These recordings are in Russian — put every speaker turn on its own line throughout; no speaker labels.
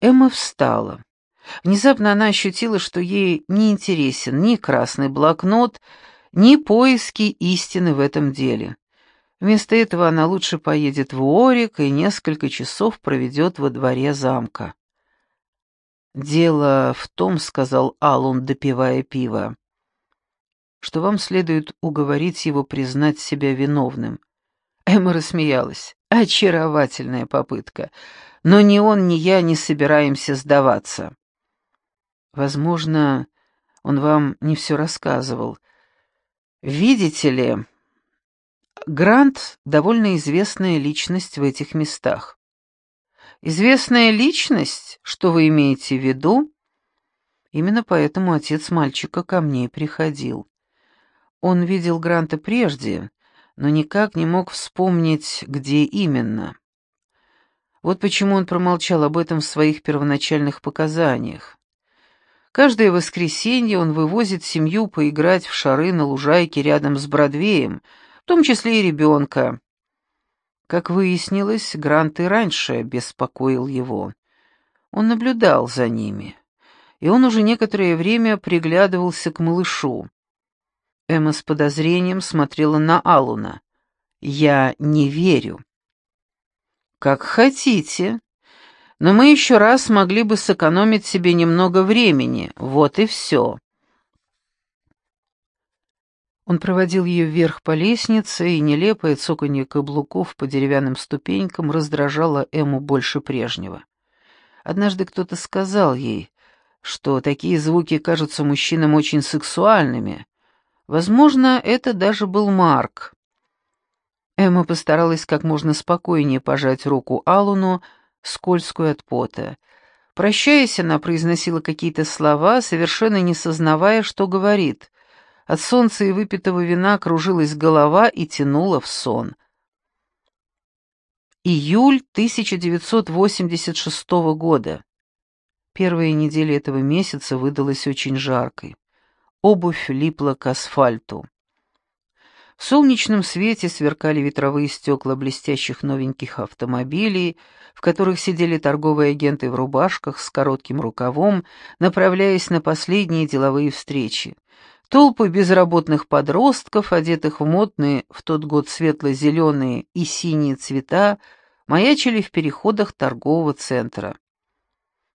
Эмма встала. Внезапно она ощутила, что ей не интересен ни красный блокнот, ни поиски истины в этом деле. Вместо этого она лучше поедет в Уорик и несколько часов проведет во дворе замка. «Дело в том, — сказал Аллун, допивая пиво, — что вам следует уговорить его признать себя виновным». Эмма рассмеялась. «Очаровательная попытка. Но ни он, ни я не собираемся сдаваться». «Возможно, он вам не все рассказывал. Видите ли, Грант — довольно известная личность в этих местах. Известная личность, что вы имеете в виду? Именно поэтому отец мальчика ко мне приходил. Он видел Гранта прежде, но никак не мог вспомнить, где именно. Вот почему он промолчал об этом в своих первоначальных показаниях. Каждое воскресенье он вывозит семью поиграть в шары на лужайке рядом с Бродвеем, в том числе и ребенка. Как выяснилось, Грант и раньше беспокоил его. Он наблюдал за ними, и он уже некоторое время приглядывался к малышу. Эмма с подозрением смотрела на Алуна. «Я не верю». «Как хотите, но мы еще раз могли бы сэкономить себе немного времени, вот и все». Он проводил ее вверх по лестнице, и нелепое цоканье каблуков по деревянным ступенькам раздражало Эму больше прежнего. Однажды кто-то сказал ей, что такие звуки кажутся мужчинам очень сексуальными. Возможно, это даже был Марк. Эмма постаралась как можно спокойнее пожать руку Алуну, скользкую от пота. Прощаясь, она произносила какие-то слова, совершенно не сознавая, что говорит — от солнца и выпитого вина кружилась голова и тянула в сон. Июль 1986 года. Первая неделя этого месяца выдалась очень жаркой. Обувь липла к асфальту. В солнечном свете сверкали ветровые стекла блестящих новеньких автомобилей, в которых сидели торговые агенты в рубашках с коротким рукавом, направляясь на последние деловые встречи. Толпы безработных подростков, одетых в модные в тот год светло-зеленые и синие цвета, маячили в переходах торгового центра.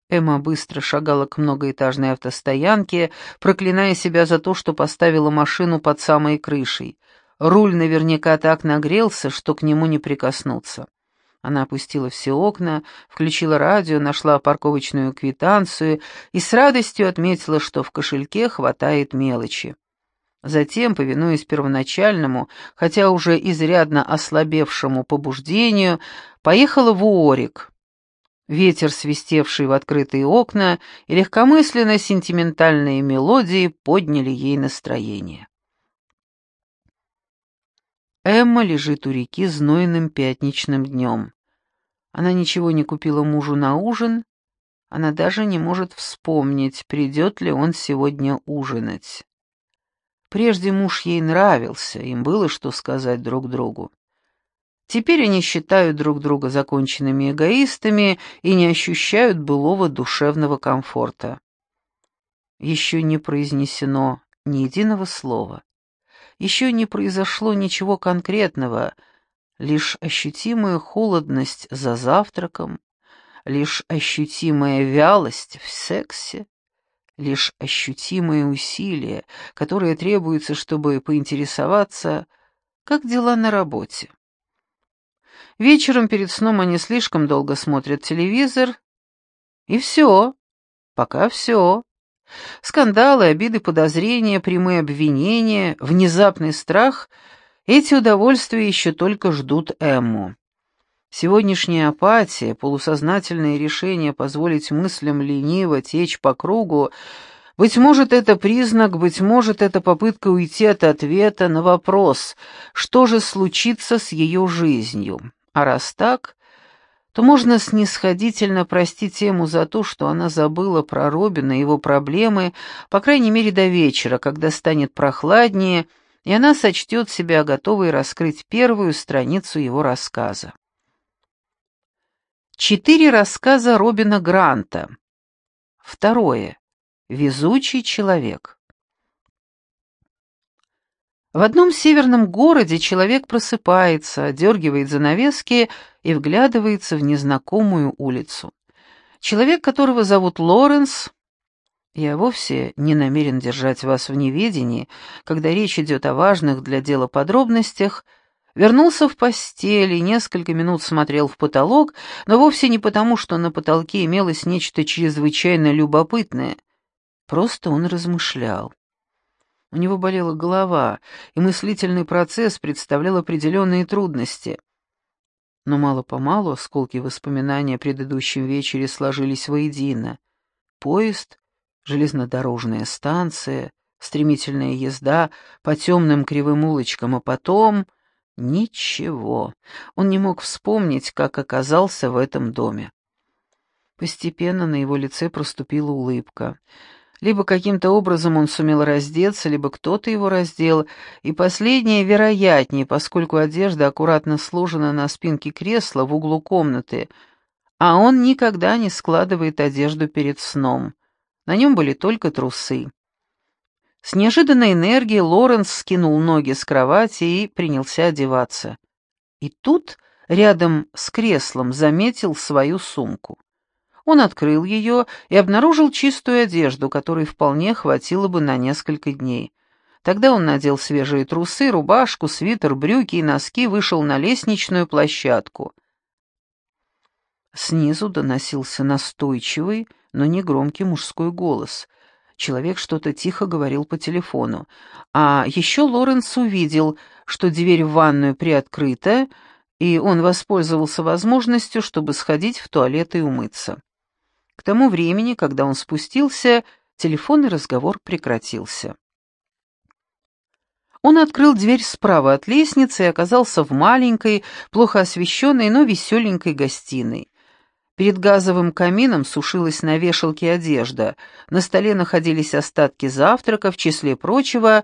Эмма быстро шагала к многоэтажной автостоянке, проклиная себя за то, что поставила машину под самой крышей. Руль наверняка так нагрелся, что к нему не прикоснуться. Она опустила все окна, включила радио, нашла парковочную квитанцию и с радостью отметила, что в кошельке хватает мелочи. Затем, повинуясь первоначальному, хотя уже изрядно ослабевшему побуждению, поехала в Уорик. Ветер, свистевший в открытые окна, и легкомысленно сентиментальные мелодии подняли ей настроение. Эмма лежит у реки знойным пятничным днем. Она ничего не купила мужу на ужин, она даже не может вспомнить, придет ли он сегодня ужинать. Прежде муж ей нравился, им было что сказать друг другу. Теперь они считают друг друга законченными эгоистами и не ощущают былого душевного комфорта. Еще не произнесено ни единого слова. Еще не произошло ничего конкретного — лишь ощутимая холодность за завтраком, лишь ощутимая вялость в сексе, лишь ощутимые усилия, которые требуются, чтобы поинтересоваться, как дела на работе. Вечером перед сном они слишком долго смотрят телевизор, и все, пока все. Скандалы, обиды, подозрения, прямые обвинения, внезапный страх — эти удовольствия еще только ждут Эмму. Сегодняшняя апатия, полусознательное решение позволить мыслям лениво течь по кругу, быть может, это признак, быть может, это попытка уйти от ответа на вопрос, что же случится с ее жизнью. А раз так, то можно снисходительно простить тему за то, что она забыла про Робина и его проблемы, по крайней мере, до вечера, когда станет прохладнее, и она сочтет себя готовой раскрыть первую страницу его рассказа. Четыре рассказа Робина Гранта. Второе. Везучий человек. В одном северном городе человек просыпается, дергивает занавески и вглядывается в незнакомую улицу. Человек, которого зовут Лоренс, я вовсе не намерен держать вас в неведении, когда речь идет о важных для дела подробностях, вернулся в постель и несколько минут смотрел в потолок, но вовсе не потому, что на потолке имелось нечто чрезвычайно любопытное. Просто он размышлял. У него болела голова, и мыслительный процесс представлял определенные трудности. Но мало-помалу осколки воспоминания о предыдущем вечере сложились воедино. Поезд, железнодорожная станция, стремительная езда по темным кривым улочкам, а потом... Ничего. Он не мог вспомнить, как оказался в этом доме. Постепенно на его лице проступила улыбка. Либо каким-то образом он сумел раздеться, либо кто-то его раздел, и последнее вероятнее, поскольку одежда аккуратно сложена на спинке кресла в углу комнаты, а он никогда не складывает одежду перед сном. На нем были только трусы. С неожиданной энергией Лоренс скинул ноги с кровати и принялся одеваться. И тут, рядом с креслом, заметил свою сумку. Он открыл ее и обнаружил чистую одежду, которой вполне хватило бы на несколько дней. Тогда он надел свежие трусы, рубашку, свитер, брюки и носки, вышел на лестничную площадку. Снизу доносился настойчивый, но не громкий мужской голос. Человек что-то тихо говорил по телефону. А еще Лоренс увидел, что дверь в ванную приоткрыта, и он воспользовался возможностью, чтобы сходить в туалет и умыться. К тому времени, когда он спустился, телефонный разговор прекратился. Он открыл дверь справа от лестницы и оказался в маленькой, плохо освещенной, но веселенькой гостиной. Перед газовым камином сушилась на вешалке одежда, на столе находились остатки завтрака, в числе прочего,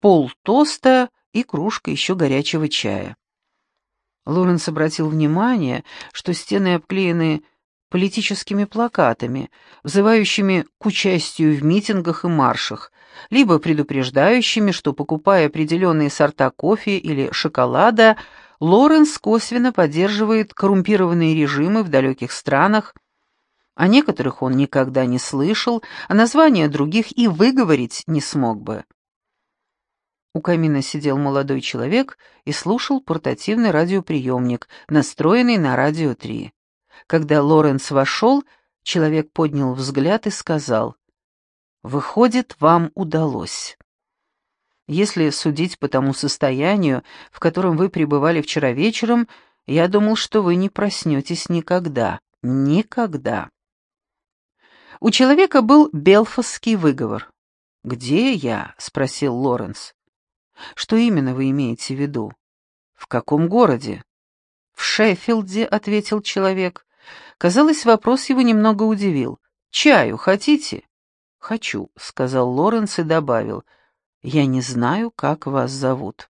пол тоста и кружка еще горячего чая. Лоренс обратил внимание, что стены обклеены политическими плакатами, взывающими к участию в митингах и маршах, либо предупреждающими, что, покупая определенные сорта кофе или шоколада, Лоренс косвенно поддерживает коррумпированные режимы в далеких странах, о некоторых он никогда не слышал, а названия других и выговорить не смог бы. У камина сидел молодой человек и слушал портативный радиоприемник, настроенный на радио 3. Когда Лоренс вошел, человек поднял взгляд и сказал, «Выходит, вам удалось». Если судить по тому состоянию, в котором вы пребывали вчера вечером, я думал, что вы не проснетесь никогда. Никогда. У человека был белфасский выговор. «Где я?» — спросил Лоренс. «Что именно вы имеете в виду? В каком городе?» «В Шеффилде», — ответил человек. Казалось, вопрос его немного удивил. «Чаю хотите?» «Хочу», — сказал Лоренс и добавил. «Я не знаю, как вас зовут».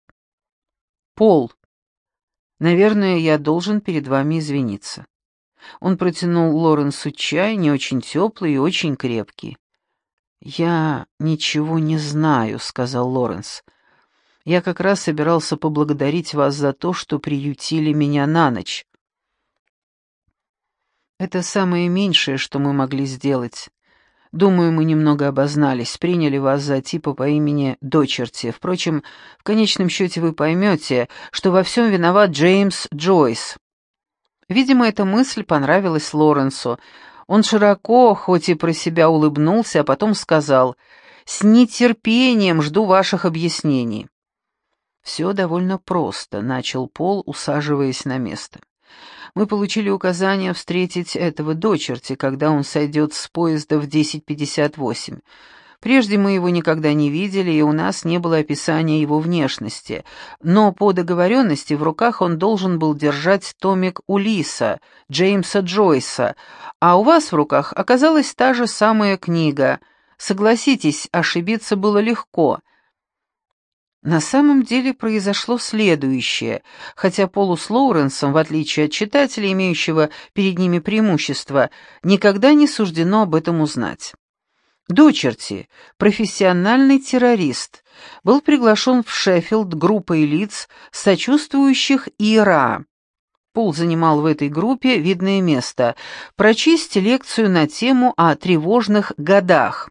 «Пол. Наверное, я должен перед вами извиниться». Он протянул Лоренсу чай, не очень теплый и очень крепкий. «Я ничего не знаю», — сказал Лоренс. «Я как раз собирался поблагодарить вас за то, что приютили меня на ночь. Это самое меньшее, что мы могли сделать. Думаю, мы немного обознались, приняли вас за типа по имени Дочерти. Впрочем, в конечном счете вы поймете, что во всем виноват Джеймс Джойс. Видимо, эта мысль понравилась Лоренсу. Он широко, хоть и про себя улыбнулся, а потом сказал, «С нетерпением жду ваших объяснений». «Все довольно просто», — начал Пол, усаживаясь на место. Мы получили указание встретить этого дочерти, когда он сойдет с поезда в 10.58. Прежде мы его никогда не видели, и у нас не было описания его внешности. Но по договоренности в руках он должен был держать томик Улиса, Джеймса Джойса, а у вас в руках оказалась та же самая книга. Согласитесь, ошибиться было легко. На самом деле произошло следующее, хотя Полу с Лоуренсом, в отличие от читателя, имеющего перед ними преимущество, никогда не суждено об этом узнать. Дочерти, профессиональный террорист, был приглашен в Шеффилд группой лиц, сочувствующих ИРА. Пол занимал в этой группе видное место – прочесть лекцию на тему о тревожных годах.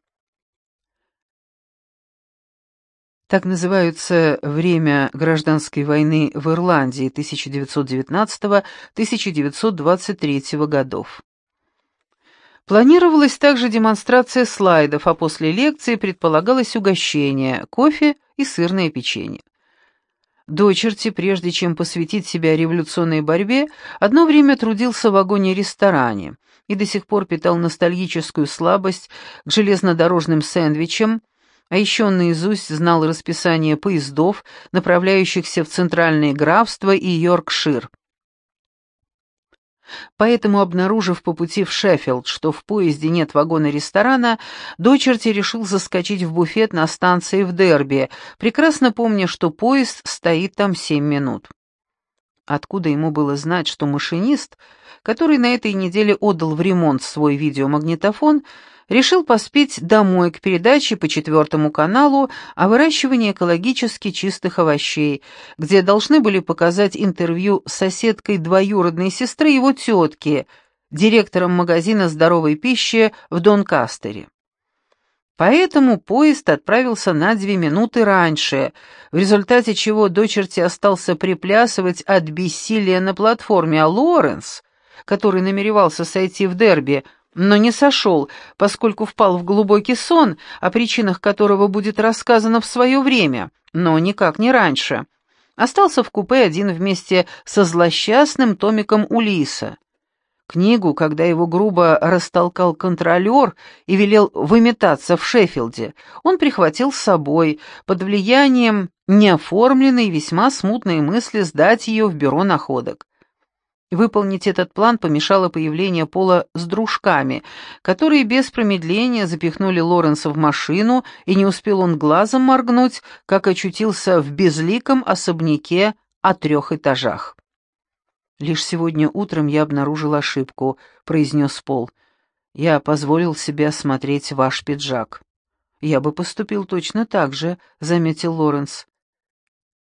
Так называется время гражданской войны в Ирландии 1919-1923 годов. Планировалась также демонстрация слайдов, а после лекции предполагалось угощение, кофе и сырное печенье. Дочерти, прежде чем посвятить себя революционной борьбе, одно время трудился в вагоне-ресторане и до сих пор питал ностальгическую слабость к железнодорожным сэндвичам, а еще он наизусть знал расписание поездов, направляющихся в центральные графства и Йоркшир. Поэтому, обнаружив по пути в Шеффилд, что в поезде нет вагона-ресторана, дочерти решил заскочить в буфет на станции в Дерби, прекрасно помня, что поезд стоит там семь минут. Откуда ему было знать, что машинист, который на этой неделе отдал в ремонт свой видеомагнитофон, решил поспеть домой к передаче по четвертому каналу о выращивании экологически чистых овощей, где должны были показать интервью с соседкой двоюродной сестры его тетки, директором магазина здоровой пищи в Донкастере. Поэтому поезд отправился на две минуты раньше, в результате чего дочерти остался приплясывать от бессилия на платформе, а Лоренс, который намеревался сойти в дерби, но не сошел, поскольку впал в глубокий сон, о причинах которого будет рассказано в свое время, но никак не раньше. Остался в купе один вместе со злосчастным томиком Улиса. Книгу, когда его грубо растолкал контролер и велел выметаться в Шеффилде, он прихватил с собой, под влиянием неоформленной весьма смутной мысли сдать ее в бюро находок. Выполнить этот план помешало появление Пола с дружками, которые без промедления запихнули Лоренса в машину, и не успел он глазом моргнуть, как очутился в безликом особняке о трех этажах. «Лишь сегодня утром я обнаружил ошибку», — произнес Пол. «Я позволил себе осмотреть ваш пиджак». «Я бы поступил точно так же», — заметил Лоренс.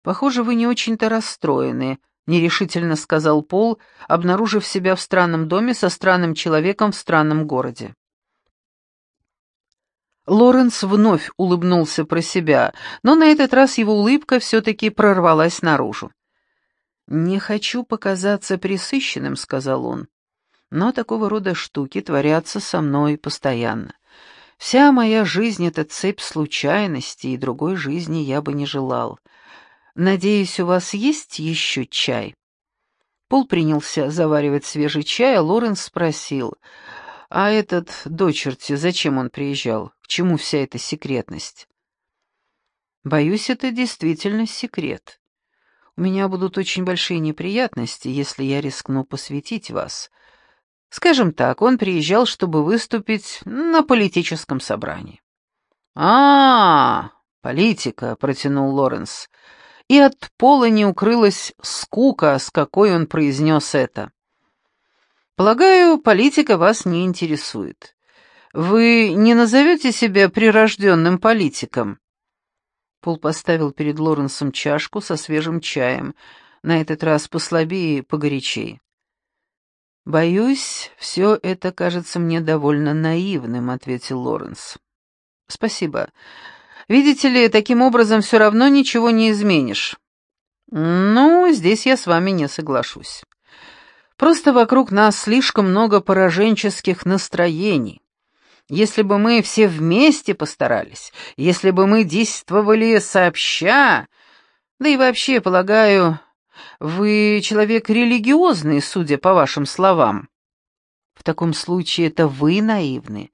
«Похоже, вы не очень-то расстроены», — нерешительно сказал Пол, обнаружив себя в странном доме со странным человеком в странном городе. Лоренс вновь улыбнулся про себя, но на этот раз его улыбка все-таки прорвалась наружу. «Не хочу показаться присыщенным», — сказал он, — «но такого рода штуки творятся со мной постоянно. Вся моя жизнь — это цепь случайностей, и другой жизни я бы не желал. «Надеюсь, у вас есть еще чай?» Пол принялся заваривать свежий чай, а Лоренс спросил, «А этот дочерти, зачем он приезжал? К чему вся эта секретность?» «Боюсь, это действительно секрет. У меня будут очень большие неприятности, если я рискну посвятить вас. Скажем так, он приезжал, чтобы выступить на политическом собрании». «А, -а политика», — протянул Лоренс, — и от пола не укрылась скука, с какой он произнес это. «Полагаю, политика вас не интересует. Вы не назовете себя прирожденным политиком?» Пол поставил перед Лоренсом чашку со свежим чаем, на этот раз послабее и погорячей. «Боюсь, все это кажется мне довольно наивным», — ответил Лоренс. «Спасибо. Видите ли, таким образом все равно ничего не изменишь. Ну, здесь я с вами не соглашусь. Просто вокруг нас слишком много пораженческих настроений. Если бы мы все вместе постарались, если бы мы действовали сообща, да и вообще, полагаю, вы человек религиозный, судя по вашим словам. В таком случае это вы наивны,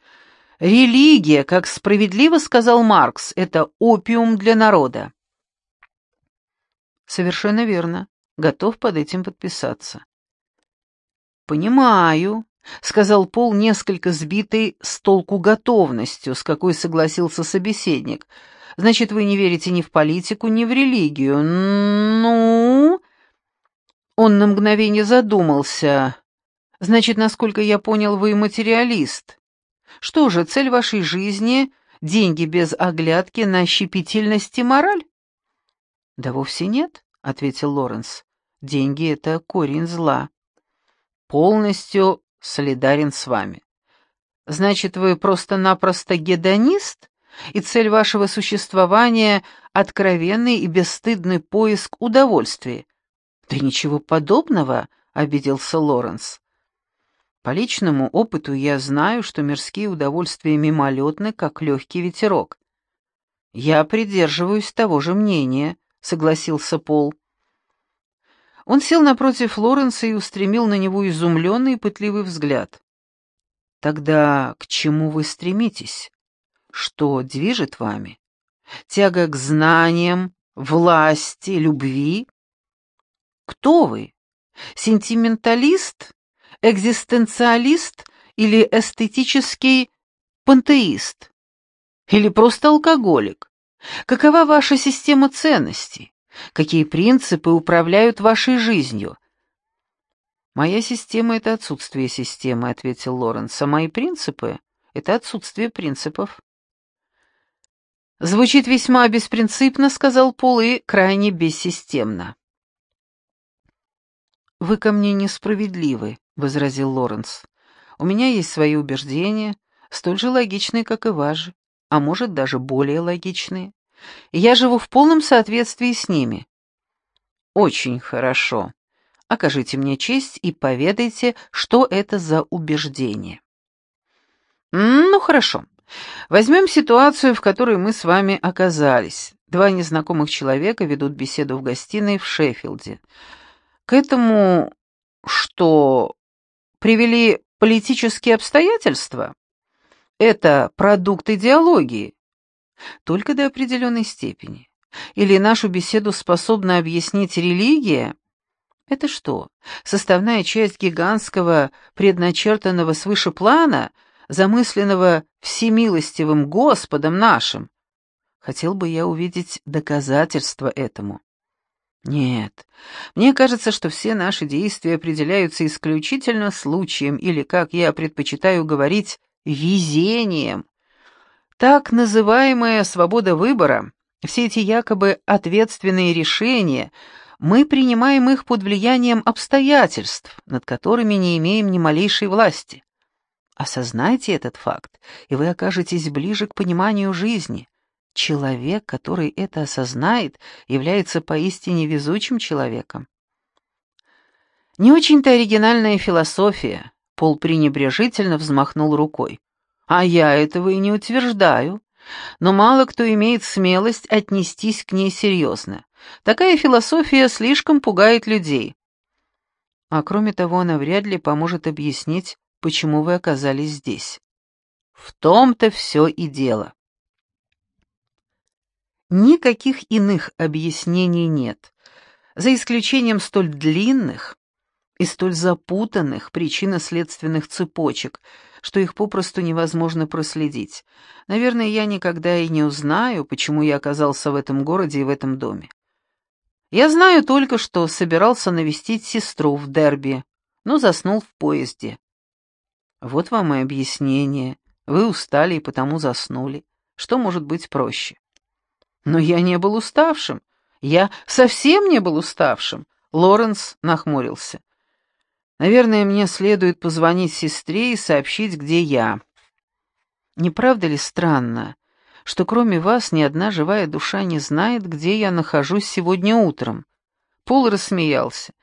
Религия, как справедливо сказал Маркс, это опиум для народа. Совершенно верно. Готов под этим подписаться. Понимаю, сказал Пол несколько сбитый с толку готовностью, с какой согласился собеседник. Значит, вы не верите ни в политику, ни в религию. Ну...» Он на мгновение задумался. «Значит, насколько я понял, вы материалист. Что же, цель вашей жизни — деньги без оглядки на щепетильность и мораль?» «Да вовсе нет», — ответил Лоренс. «Деньги — это корень зла». «Полностью солидарен с вами. Значит, вы просто-напросто гедонист, и цель вашего существования — откровенный и бесстыдный поиск удовольствия?» «Да ничего подобного», — обиделся Лоренс. «По личному опыту я знаю, что мирские удовольствия мимолетны, как легкий ветерок. Я придерживаюсь того же мнения», — согласился Пол. Он сел напротив Лоренса и устремил на него изумленный и пытливый взгляд. «Тогда к чему вы стремитесь? Что движет вами? Тяга к знаниям, власти, любви? Кто вы? Сентименталист, экзистенциалист или эстетический пантеист? Или просто алкоголик? Какова ваша система ценностей? Какие принципы управляют вашей жизнью? «Моя система — это отсутствие системы», — ответил Лоренс, «а мои принципы — это отсутствие принципов». «Звучит весьма беспринципно», — сказал Пол, — «и крайне бессистемно». «Вы ко мне несправедливы», — возразил Лоренс. «У меня есть свои убеждения, столь же логичные, как и ваши а может даже более логичные. я живу в полном соответствии с ними. Очень хорошо. Окажите мне честь и поведайте, что это за убеждение. Ну, хорошо. Возьмем ситуацию, в которой мы с вами оказались. Два незнакомых человека ведут беседу в гостиной в Шеффилде. К этому что привели политические обстоятельства? Это продукт идеологии. Только до определенной степени. Или нашу беседу способна объяснить религия? Это что, составная часть гигантского, предначертанного свыше плана, замысленного всемилостивым Господом нашим? Хотел бы я увидеть доказательства этому. Нет, мне кажется, что все наши действия определяются исключительно случаем, или, как я предпочитаю говорить, везением. Так называемая свобода выбора, все эти якобы ответственные решения, мы принимаем их под влиянием обстоятельств, над которыми не имеем ни малейшей власти. Осознайте этот факт, и вы окажетесь ближе к пониманию жизни. Человек, который это осознает, является поистине везучим человеком. Не очень-то оригинальная философия, Пол пренебрежительно взмахнул рукой. «А я этого и не утверждаю. Но мало кто имеет смелость отнестись к ней серьезно. Такая философия слишком пугает людей. А кроме того, она вряд ли поможет объяснить, почему вы оказались здесь. В том-то все и дело. Никаких иных объяснений нет, за исключением столь длинных, и столь запутанных причинно-следственных цепочек, что их попросту невозможно проследить. Наверное, я никогда и не узнаю, почему я оказался в этом городе и в этом доме. Я знаю только, что собирался навестить сестру в Дерби, но заснул в поезде. Вот вам и объяснение. Вы устали и потому заснули. Что может быть проще? Но я не был уставшим. Я совсем не был уставшим. Лоренс нахмурился. Наверное, мне следует позвонить сестре и сообщить, где я. Не правда ли странно, что кроме вас ни одна живая душа не знает, где я нахожусь сегодня утром?» Пол рассмеялся.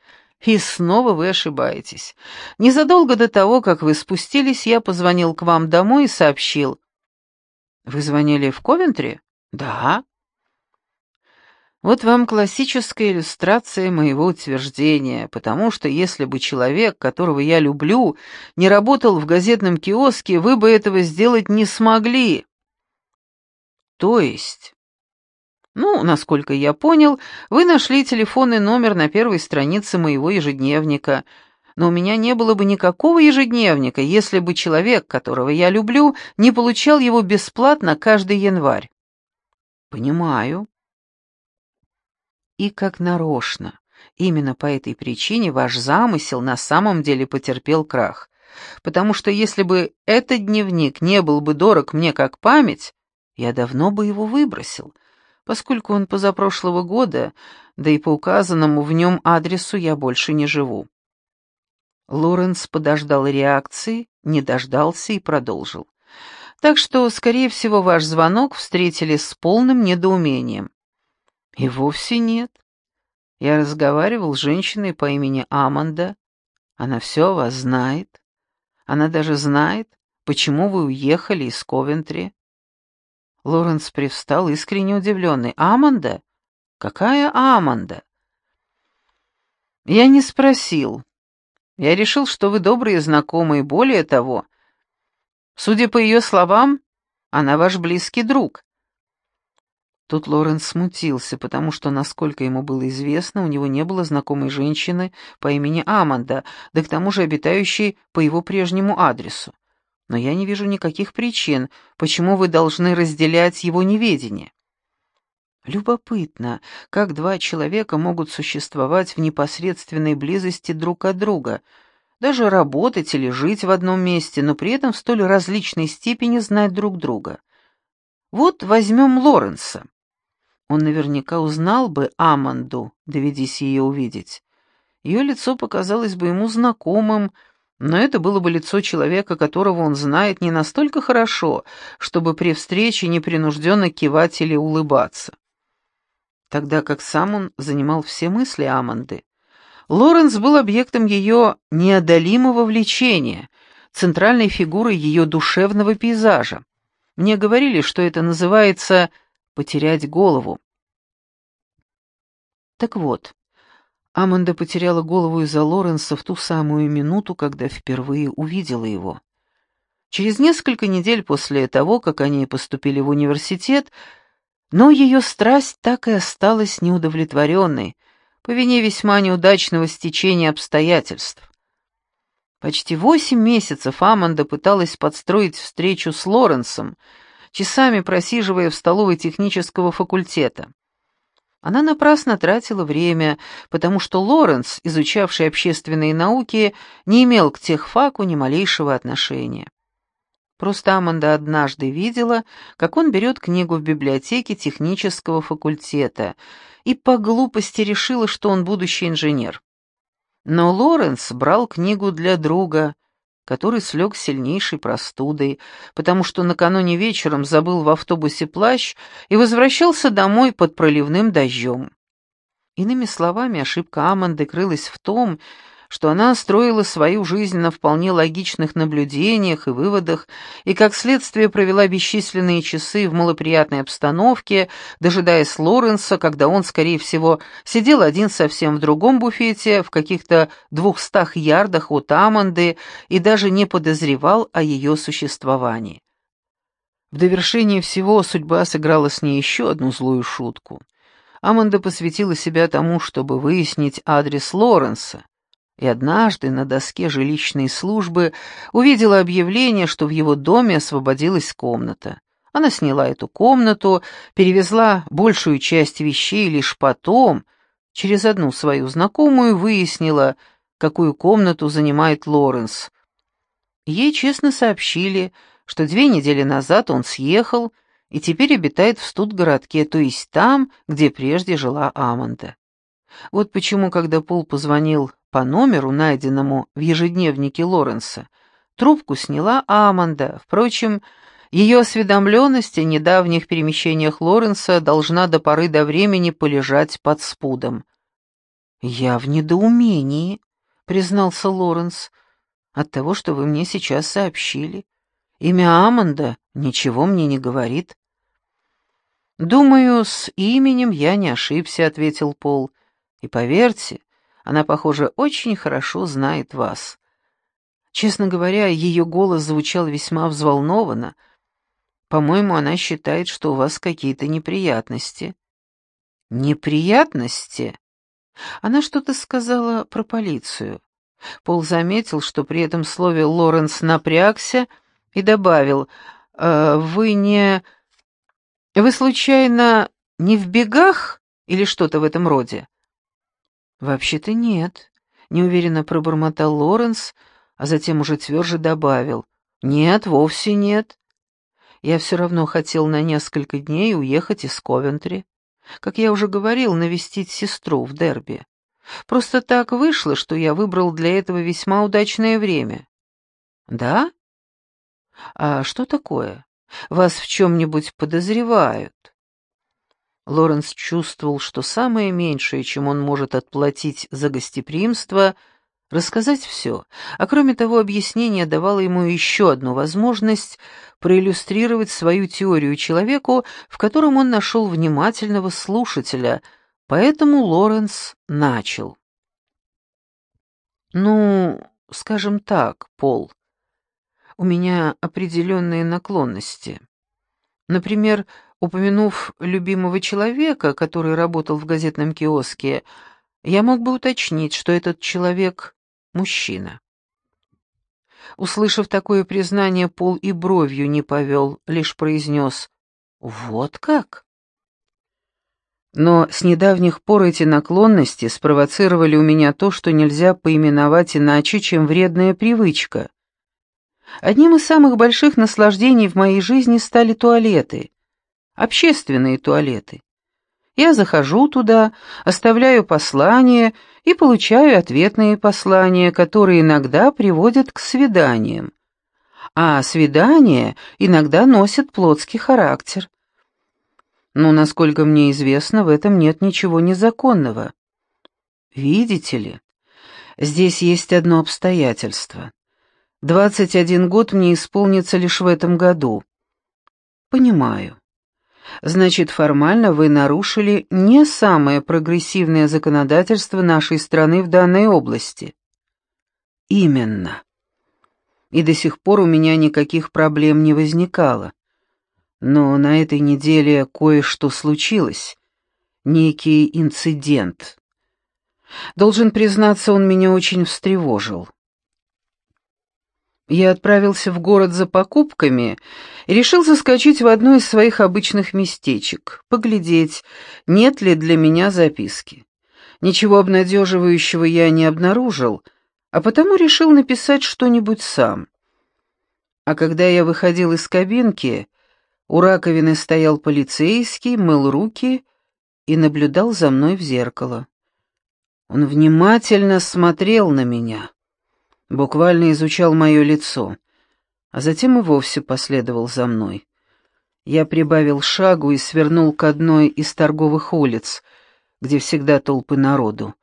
«И снова вы ошибаетесь. Незадолго до того, как вы спустились, я позвонил к вам домой и сообщил». «Вы звонили в Ковентри?» «Да». Вот вам классическая иллюстрация моего утверждения, потому что если бы человек, которого я люблю, не работал в газетном киоске, вы бы этого сделать не смогли. То есть... Ну, насколько я понял, вы нашли телефонный номер на первой странице моего ежедневника, но у меня не было бы никакого ежедневника, если бы человек, которого я люблю, не получал его бесплатно каждый январь. Понимаю. И как нарочно. Именно по этой причине ваш замысел на самом деле потерпел крах. Потому что если бы этот дневник не был бы дорог мне как память, я давно бы его выбросил, поскольку он позапрошлого года, да и по указанному в нем адресу я больше не живу. Лоренс подождал реакции, не дождался и продолжил. Так что, скорее всего, ваш звонок встретили с полным недоумением. И вовсе нет. Я разговаривал с женщиной по имени Аманда. Она все о вас знает. Она даже знает, почему вы уехали из Ковентри. Лоренс привстал, искренне удивленный. «Аманда? Какая Аманда?» «Я не спросил. Я решил, что вы добрые знакомые, более того. Судя по ее словам, она ваш близкий друг. Тут Лоренс смутился, потому что, насколько ему было известно, у него не было знакомой женщины по имени Аманда, да к тому же обитающей по его прежнему адресу. Но я не вижу никаких причин, почему вы должны разделять его неведение. Любопытно, как два человека могут существовать в непосредственной близости друг от друга, даже работать или жить в одном месте, но при этом в столь различной степени знать друг друга. Вот возьмем Лоренса. Он наверняка узнал бы Аманду, доведись ее увидеть. Ее лицо показалось бы ему знакомым, но это было бы лицо человека, которого он знает не настолько хорошо, чтобы при встрече непринужденно кивать или улыбаться. Тогда как сам он занимал все мысли Аманды. Лоренс был объектом ее неодолимого влечения, центральной фигурой ее душевного пейзажа. Мне говорили, что это называется потерять голову. Так вот, Аманда потеряла голову из-за Лоренса в ту самую минуту, когда впервые увидела его. Через несколько недель после того, как они поступили в университет, но ее страсть так и осталась неудовлетворенной, по вине весьма неудачного стечения обстоятельств. Почти восемь месяцев Аманда пыталась подстроить встречу с Лоренсом, часами просиживая в столовой технического факультета. Она напрасно тратила время, потому что Лоренс, изучавший общественные науки, не имел к техфаку ни малейшего отношения. Просто Аманда однажды видела, как он берет книгу в библиотеке технического факультета, и по глупости решила, что он будущий инженер. Но Лоренс брал книгу для друга — который слег сильнейшей простудой, потому что накануне вечером забыл в автобусе плащ и возвращался домой под проливным дождем. Иными словами, ошибка Аманды крылась в том, что она строила свою жизнь на вполне логичных наблюдениях и выводах, и как следствие провела бесчисленные часы в малоприятной обстановке, дожидаясь Лоренса, когда он, скорее всего, сидел один совсем в другом буфете, в каких-то двухстах ярдах от Аманды, и даже не подозревал о ее существовании. В довершение всего судьба сыграла с ней еще одну злую шутку. Аманда посвятила себя тому, чтобы выяснить адрес Лоренса, и однажды на доске жилищной службы увидела объявление, что в его доме освободилась комната. Она сняла эту комнату, перевезла большую часть вещей, лишь потом, через одну свою знакомую, выяснила, какую комнату занимает Лоренс. Ей честно сообщили, что две недели назад он съехал и теперь обитает в студгородке, то есть там, где прежде жила Аманда. Вот почему, когда Пол позвонил по номеру, найденному в ежедневнике Лоренса, трубку сняла Аманда. Впрочем, ее осведомленность о недавних перемещениях Лоренса должна до поры до времени полежать под спудом. «Я в недоумении», — признался Лоренс, — «от того, что вы мне сейчас сообщили. Имя Аманда ничего мне не говорит». «Думаю, с именем я не ошибся», — ответил Пол. «И поверьте, она, похоже, очень хорошо знает вас. Честно говоря, ее голос звучал весьма взволнованно. По-моему, она считает, что у вас какие-то неприятности. Неприятности? Она что-то сказала про полицию. Пол заметил, что при этом слове Лоренс напрягся и добавил, «Э, «Вы не...» Вы, случайно, не в бегах или что-то в этом роде?» «Вообще-то нет», — неуверенно пробормотал Лоренс, а затем уже тверже добавил. «Нет, вовсе нет. Я все равно хотел на несколько дней уехать из Ковентри. Как я уже говорил, навестить сестру в Дерби. Просто так вышло, что я выбрал для этого весьма удачное время». «Да? А что такое? Вас в чем-нибудь подозревают?» Лоренс чувствовал, что самое меньшее, чем он может отплатить за гостеприимство, рассказать все, а кроме того объяснение давало ему еще одну возможность проиллюстрировать свою теорию человеку, в котором он нашел внимательного слушателя, поэтому Лоренс начал. «Ну, скажем так, Пол, у меня определенные наклонности. Например, Упомянув любимого человека, который работал в газетном киоске, я мог бы уточнить, что этот человек — мужчина. Услышав такое признание, Пол и бровью не повел, лишь произнес «Вот как?». Но с недавних пор эти наклонности спровоцировали у меня то, что нельзя поименовать иначе, чем вредная привычка. Одним из самых больших наслаждений в моей жизни стали туалеты общественные туалеты. Я захожу туда, оставляю послание и получаю ответные послания, которые иногда приводят к свиданиям. А свидания иногда носят плотский характер. Но, насколько мне известно, в этом нет ничего незаконного. Видите ли, здесь есть одно обстоятельство. Двадцать один год мне исполнится лишь в этом году. Понимаю. Значит, формально вы нарушили не самое прогрессивное законодательство нашей страны в данной области. Именно. И до сих пор у меня никаких проблем не возникало. Но на этой неделе кое-что случилось. Некий инцидент. Должен признаться, он меня очень встревожил. Я отправился в город за покупками и решил заскочить в одно из своих обычных местечек, поглядеть, нет ли для меня записки. Ничего обнадеживающего я не обнаружил, а потому решил написать что-нибудь сам. А когда я выходил из кабинки, у раковины стоял полицейский, мыл руки и наблюдал за мной в зеркало. Он внимательно смотрел на меня буквально изучал мое лицо, а затем и вовсе последовал за мной. Я прибавил шагу и свернул к одной из торговых улиц, где всегда толпы народу.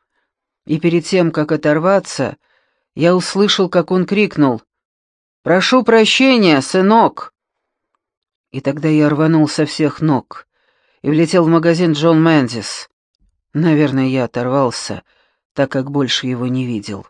И перед тем, как оторваться, я услышал, как он крикнул «Прошу прощения, сынок!» И тогда я рванул со всех ног и влетел в магазин Джон Мэндис. Наверное, я оторвался, так как больше его не видел.